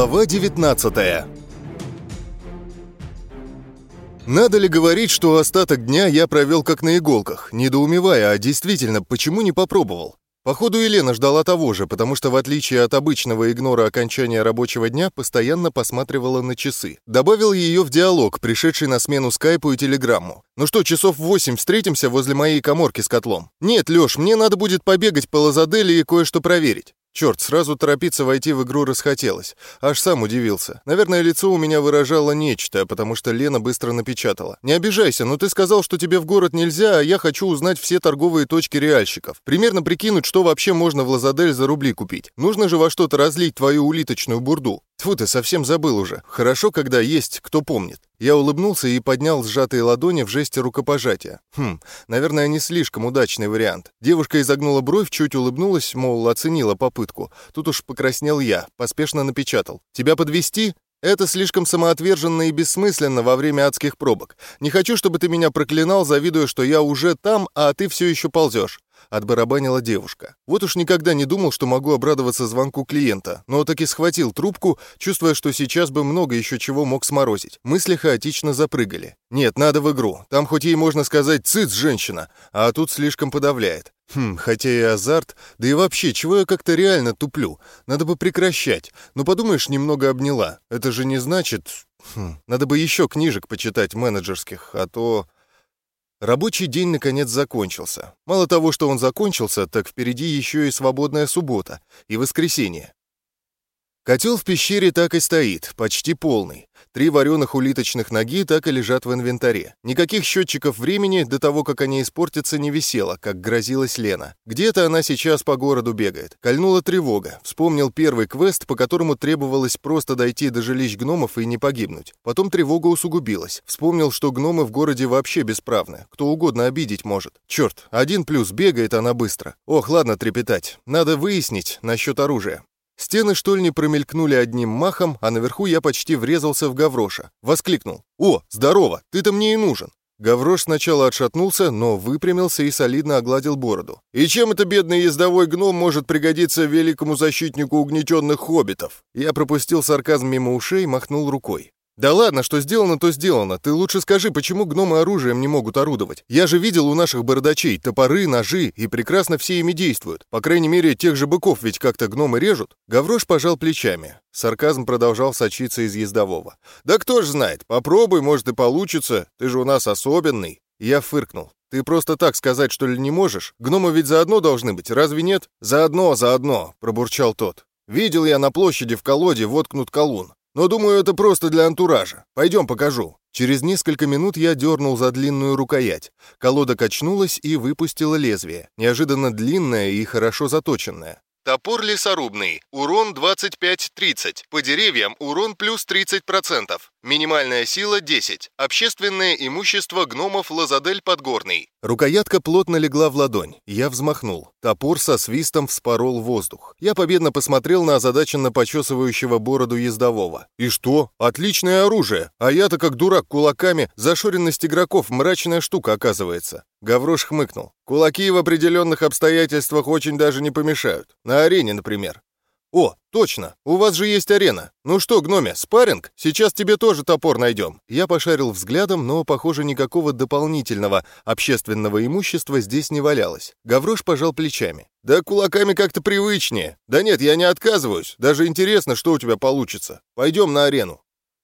Глава 19 Надо ли говорить, что остаток дня я провел как на иголках, недоумевая, а действительно, почему не попробовал? Походу, Елена ждала того же, потому что, в отличие от обычного игнора окончания рабочего дня, постоянно посматривала на часы. Добавил ее в диалог, пришедший на смену скайпу и телеграмму. «Ну что, часов в восемь встретимся возле моей коморки с котлом?» «Нет, Леш, мне надо будет побегать по Лазадели и кое-что проверить». Черт, сразу торопиться войти в игру расхотелось. Аж сам удивился. Наверное, лицо у меня выражало нечто, потому что Лена быстро напечатала. «Не обижайся, но ты сказал, что тебе в город нельзя, а я хочу узнать все торговые точки реальщиков. Примерно прикинуть, что вообще можно в Лазадель за рубли купить. Нужно же во что-то разлить твою улиточную бурду. Тьфу, ты совсем забыл уже. Хорошо, когда есть, кто помнит. Я улыбнулся и поднял сжатые ладони в жесте рукопожатия. Хм, наверное, не слишком удачный вариант. Девушка изогнула бровь, чуть улыбнулась, мол, оценила попытку. Тут уж покраснел я, поспешно напечатал. «Тебя подвести? Это слишком самоотверженно и бессмысленно во время адских пробок. Не хочу, чтобы ты меня проклинал, завидуя, что я уже там, а ты все еще ползешь. Отбарабанила девушка. Вот уж никогда не думал, что могу обрадоваться звонку клиента, но таки схватил трубку, чувствуя, что сейчас бы много еще чего мог сморозить. Мысли хаотично запрыгали. Нет, надо в игру. Там хоть ей можно сказать «цыц, женщина», а тут слишком подавляет. Хм, хотя и азарт, да и вообще, чего я как-то реально туплю? Надо бы прекращать. Ну, подумаешь, немного обняла. Это же не значит... Хм, надо бы еще книжек почитать менеджерских, а то... Рабочий день наконец закончился. Мало того, что он закончился, так впереди еще и свободная суббота и воскресенье. Котел в пещере так и стоит, почти полный. Три вареных улиточных ноги так и лежат в инвентаре. Никаких счетчиков времени до того, как они испортятся, не висело, как грозилась Лена. Где-то она сейчас по городу бегает. Кольнула тревога. Вспомнил первый квест, по которому требовалось просто дойти до жилищ гномов и не погибнуть. Потом тревога усугубилась. Вспомнил, что гномы в городе вообще бесправны. Кто угодно обидеть может. Черт, один плюс, бегает она быстро. Ох, ладно трепетать. Надо выяснить насчет оружия. Стены штольни промелькнули одним махом, а наверху я почти врезался в Гавроша. Воскликнул. «О, здорово! Ты-то мне и нужен!» Гаврош сначала отшатнулся, но выпрямился и солидно огладил бороду. «И чем это бедный ездовой гном может пригодиться великому защитнику угнетенных хоббитов?» Я пропустил сарказм мимо ушей, махнул рукой. «Да ладно, что сделано, то сделано. Ты лучше скажи, почему гномы оружием не могут орудовать? Я же видел у наших бородачей топоры, ножи, и прекрасно все ими действуют. По крайней мере, тех же быков ведь как-то гномы режут». Гаврош пожал плечами. Сарказм продолжал сочиться из ездового. «Да кто ж знает, попробуй, может и получится. Ты же у нас особенный». Я фыркнул. «Ты просто так сказать, что ли, не можешь? Гномы ведь заодно должны быть, разве нет?» «Заодно, заодно», — пробурчал тот. «Видел я на площади в колоде воткнут колун. Но думаю, это просто для антуража. Пойдем покажу». Через несколько минут я дернул за длинную рукоять. Колода качнулась и выпустила лезвие, неожиданно длинное и хорошо заточенное. Топор лесорубный. Урон 25-30. По деревьям урон плюс 30%. Минимальная сила 10. Общественное имущество гномов Лазадель Подгорный. Рукоятка плотно легла в ладонь. Я взмахнул. Топор со свистом вспорол воздух. Я победно посмотрел на озадаченно почесывающего бороду ездового. И что? Отличное оружие. А я-то как дурак кулаками. Зашоренность игроков мрачная штука оказывается. Гаврош хмыкнул. Кулаки в определенных обстоятельствах очень даже не помешают. На арене, например. «О, точно! У вас же есть арена. Ну что, гноме, спарринг? Сейчас тебе тоже топор найдем». Я пошарил взглядом, но, похоже, никакого дополнительного общественного имущества здесь не валялось. Гаврош пожал плечами. «Да кулаками как-то привычнее. Да нет, я не отказываюсь. Даже интересно, что у тебя получится. Пойдем на арену».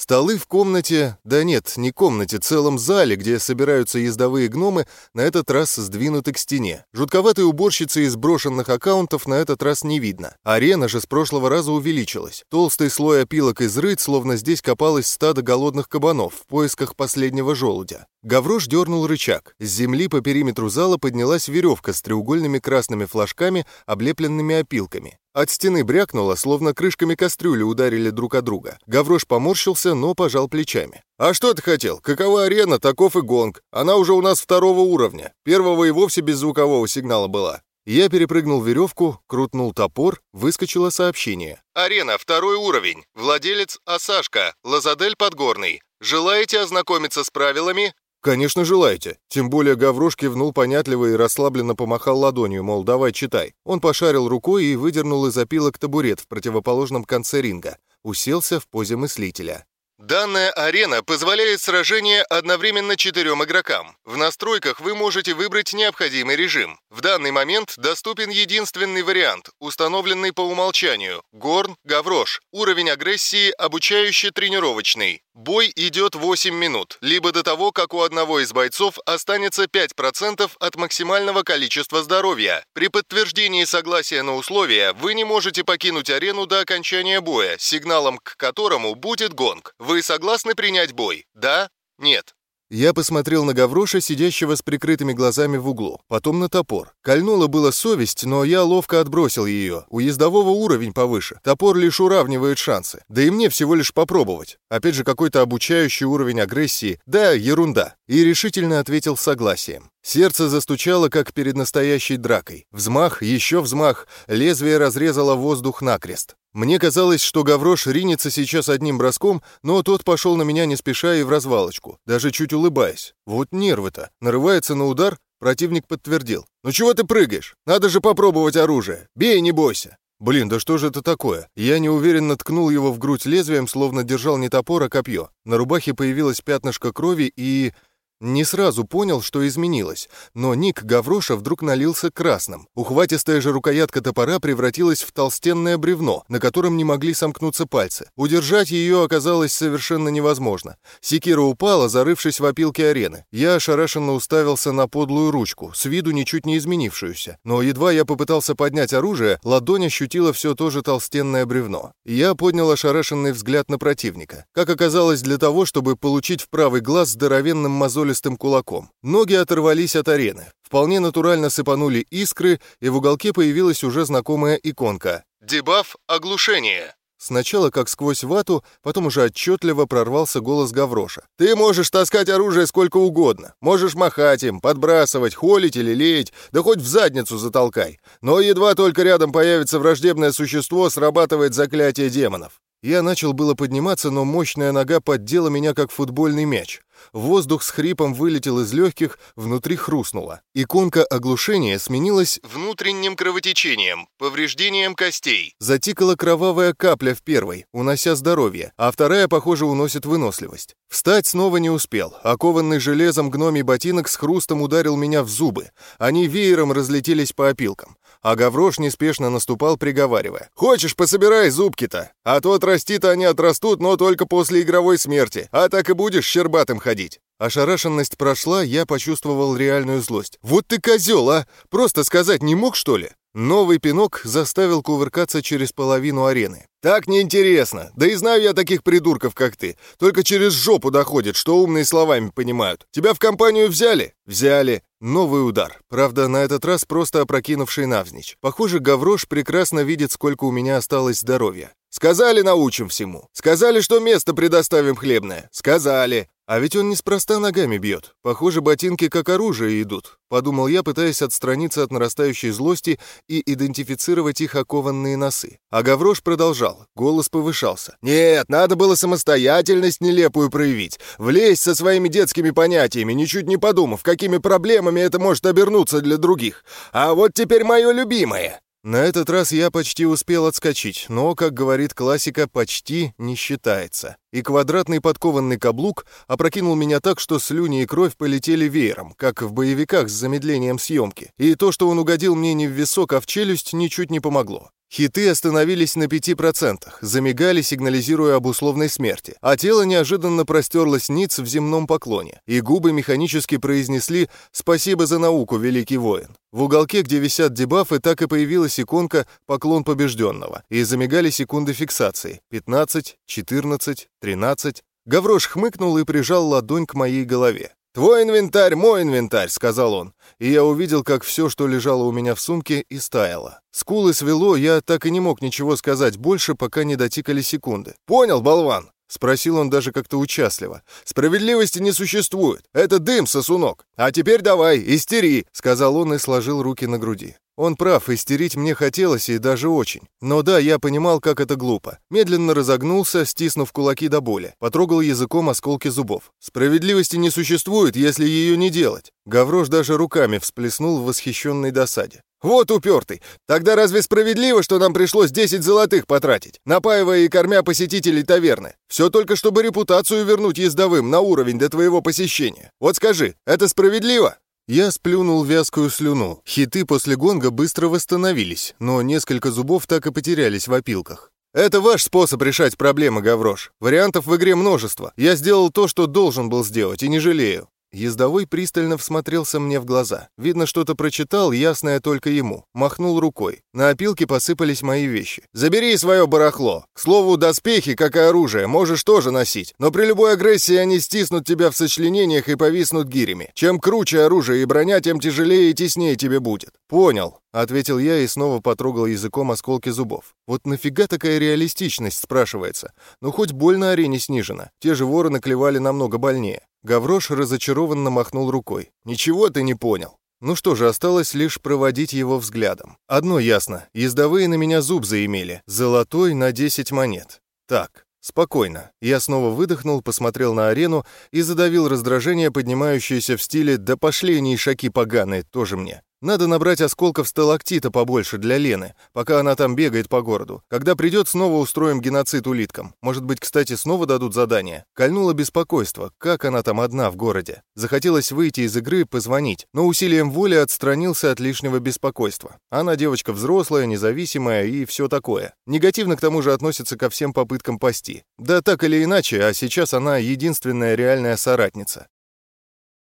Столы в комнате, да нет, не комнате, целом зале, где собираются ездовые гномы, на этот раз сдвинуты к стене. Жутковатой уборщицы из брошенных аккаунтов на этот раз не видно. Арена же с прошлого раза увеличилась. Толстый слой опилок изрыт, словно здесь копалось стадо голодных кабанов в поисках последнего желудя. Гаврош дернул рычаг. С земли по периметру зала поднялась веревка с треугольными красными флажками, облепленными опилками. От стены брякнуло, словно крышками кастрюли ударили друг от друга. Гаврош поморщился, но пожал плечами. «А что ты хотел? Какова арена, таков и гонг. Она уже у нас второго уровня. Первого и вовсе без звукового сигнала была». Я перепрыгнул веревку, крутнул топор, выскочило сообщение. «Арена, второй уровень. Владелец Асашка, Лазадель Подгорный. Желаете ознакомиться с правилами? «Конечно, желаете». Тем более Гаврош кивнул понятливо и расслабленно помахал ладонью, мол, давай читай. Он пошарил рукой и выдернул из опилок табурет в противоположном конце ринга. уселся в позе мыслителя. Данная арена позволяет сражение одновременно четырем игрокам. В настройках вы можете выбрать необходимый режим. В данный момент доступен единственный вариант, установленный по умолчанию – Горн Гаврош. Уровень агрессии обучающий тренировочный. Бой идет 8 минут, либо до того, как у одного из бойцов останется 5% от максимального количества здоровья. При подтверждении согласия на условия вы не можете покинуть арену до окончания боя, сигналом к которому будет гонг. Вы согласны принять бой? Да? Нет? Я посмотрел на Гавроша, сидящего с прикрытыми глазами в углу, потом на топор. Кольнула была совесть, но я ловко отбросил ее. У ездового уровень повыше. Топор лишь уравнивает шансы. Да и мне всего лишь попробовать. Опять же, какой-то обучающий уровень агрессии. Да, ерунда. И решительно ответил согласием. Сердце застучало, как перед настоящей дракой. Взмах, еще взмах, лезвие разрезало воздух накрест. Мне казалось, что Гаврош ринется сейчас одним броском, но тот пошел на меня не спеша и в развалочку, даже чуть улыбаясь. Вот нервы-то. Нарывается на удар, противник подтвердил. «Ну чего ты прыгаешь? Надо же попробовать оружие. Бей, не бойся». Блин, да что же это такое? Я неуверенно ткнул его в грудь лезвием, словно держал не топор, а копье. На рубахе появилось пятнышко крови и... Не сразу понял, что изменилось, но ник Гавроша вдруг налился красным. Ухватистая же рукоятка топора превратилась в толстенное бревно, на котором не могли сомкнуться пальцы. Удержать ее оказалось совершенно невозможно. Секира упала, зарывшись в опилки арены. Я ошарашенно уставился на подлую ручку, с виду ничуть не изменившуюся. Но едва я попытался поднять оружие, ладонь ощутила все то же толстенное бревно. Я поднял ошарашенный взгляд на противника. Как оказалось, для того, чтобы получить в правый глаз здоровенным мозолем мозолистым кулаком. Ноги оторвались от арены. Вполне натурально сыпанули искры, и в уголке появилась уже знакомая иконка. «Дебаф оглушение». Сначала как сквозь вату, потом уже отчетливо прорвался голос Гавроша. «Ты можешь таскать оружие сколько угодно. Можешь махать им, подбрасывать, холить или леять, да хоть в задницу затолкай. Но едва только рядом появится враждебное существо, срабатывает заклятие демонов. Я начал было подниматься, но мощная нога поддела меня, как футбольный мяч. Воздух с хрипом вылетел из легких, внутри хрустнуло. Иконка оглушения сменилась внутренним кровотечением, повреждением костей. Затикала кровавая капля в первой, унося здоровье, а вторая, похоже, уносит выносливость. Встать снова не успел. Окованный железом гномий ботинок с хрустом ударил меня в зубы. Они веером разлетелись по опилкам. А Гаврош неспешно наступал, приговаривая. «Хочешь, пособирай зубки-то, а то отрасти-то они отрастут, но только после игровой смерти, а так и будешь щербатым ходить». Ошарашенность прошла, я почувствовал реальную злость. «Вот ты козел, а! Просто сказать не мог, что ли?» Новый пинок заставил кувыркаться через половину арены. «Так неинтересно. Да и знаю я таких придурков, как ты. Только через жопу доходит, что умные словами понимают. Тебя в компанию взяли?» «Взяли. Новый удар. Правда, на этот раз просто опрокинувший навзничь. Похоже, Гаврош прекрасно видит, сколько у меня осталось здоровья. Сказали, научим всему. Сказали, что место предоставим хлебное. Сказали. А ведь он неспроста ногами бьет. Похоже, ботинки как оружие идут. Подумал я, пытаясь отстраниться от нарастающей злости и идентифицировать их окованные носы. А Гаврош продолжал. Голос повышался. «Нет, надо было самостоятельность нелепую проявить. Влезть со своими детскими понятиями, ничуть не подумав, какими проблемами это может обернуться для других. А вот теперь мое любимое. На этот раз я почти успел отскочить, но, как говорит классика, почти не считается. И квадратный подкованный каблук опрокинул меня так, что слюни и кровь полетели веером, как в боевиках с замедлением съемки. И то, что он угодил мне не в висок, а в челюсть, ничуть не помогло. Хиты остановились на 5%, замигали, сигнализируя об условной смерти, а тело неожиданно простерлось ниц в земном поклоне, и губы механически произнесли «Спасибо за науку, великий воин». В уголке, где висят дебафы, так и появилась иконка «Поклон побежденного», и замигали секунды фиксации — 15, 14, 13. Гаврош хмыкнул и прижал ладонь к моей голове. «Твой инвентарь, мой инвентарь», — сказал он. И я увидел, как все, что лежало у меня в сумке, истаяло. Скулы свело, я так и не мог ничего сказать больше, пока не дотикали секунды. «Понял, болван?» — спросил он даже как-то участливо. «Справедливости не существует. Это дым, сосунок. А теперь давай, истери», — сказал он и сложил руки на груди. Он прав, истерить мне хотелось и даже очень. Но да, я понимал, как это глупо. Медленно разогнулся, стиснув кулаки до боли. Потрогал языком осколки зубов. Справедливости не существует, если ее не делать. Гаврош даже руками всплеснул в восхищенной досаде. «Вот упертый! Тогда разве справедливо, что нам пришлось 10 золотых потратить, напаивая и кормя посетителей таверны? Все только чтобы репутацию вернуть ездовым на уровень до твоего посещения. Вот скажи, это справедливо?» Я сплюнул вязкую слюну. Хиты после гонга быстро восстановились, но несколько зубов так и потерялись в опилках. «Это ваш способ решать проблемы, Гаврош. Вариантов в игре множество. Я сделал то, что должен был сделать, и не жалею. Ездовой пристально всмотрелся мне в глаза. Видно, что-то прочитал, ясное только ему. Махнул рукой. На опилке посыпались мои вещи. «Забери свое барахло. К слову, доспехи, как и оружие, можешь тоже носить. Но при любой агрессии они стиснут тебя в сочленениях и повиснут гирями. Чем круче оружие и броня, тем тяжелее и теснее тебе будет». «Понял», — ответил я и снова потрогал языком осколки зубов. «Вот нафига такая реалистичность?» — спрашивается. «Ну, хоть боль на арене снижена. Те же вороны клевали намного больнее». Гаврош разочарованно махнул рукой. «Ничего ты не понял». Ну что же, осталось лишь проводить его взглядом. Одно ясно, ездовые на меня зуб заимели, золотой на 10 монет. Так, спокойно. Я снова выдохнул, посмотрел на арену и задавил раздражение, поднимающееся в стиле «да пошли они, шаки поганые, тоже мне». Надо набрать осколков сталактита побольше для Лены, пока она там бегает по городу. Когда придет, снова устроим геноцид улиткам. Может быть, кстати, снова дадут задание. Кольнуло беспокойство, как она там одна в городе. Захотелось выйти из игры, позвонить, но усилием воли отстранился от лишнего беспокойства. Она девочка взрослая, независимая и все такое. Негативно к тому же относится ко всем попыткам пасти. Да так или иначе, а сейчас она единственная реальная соратница.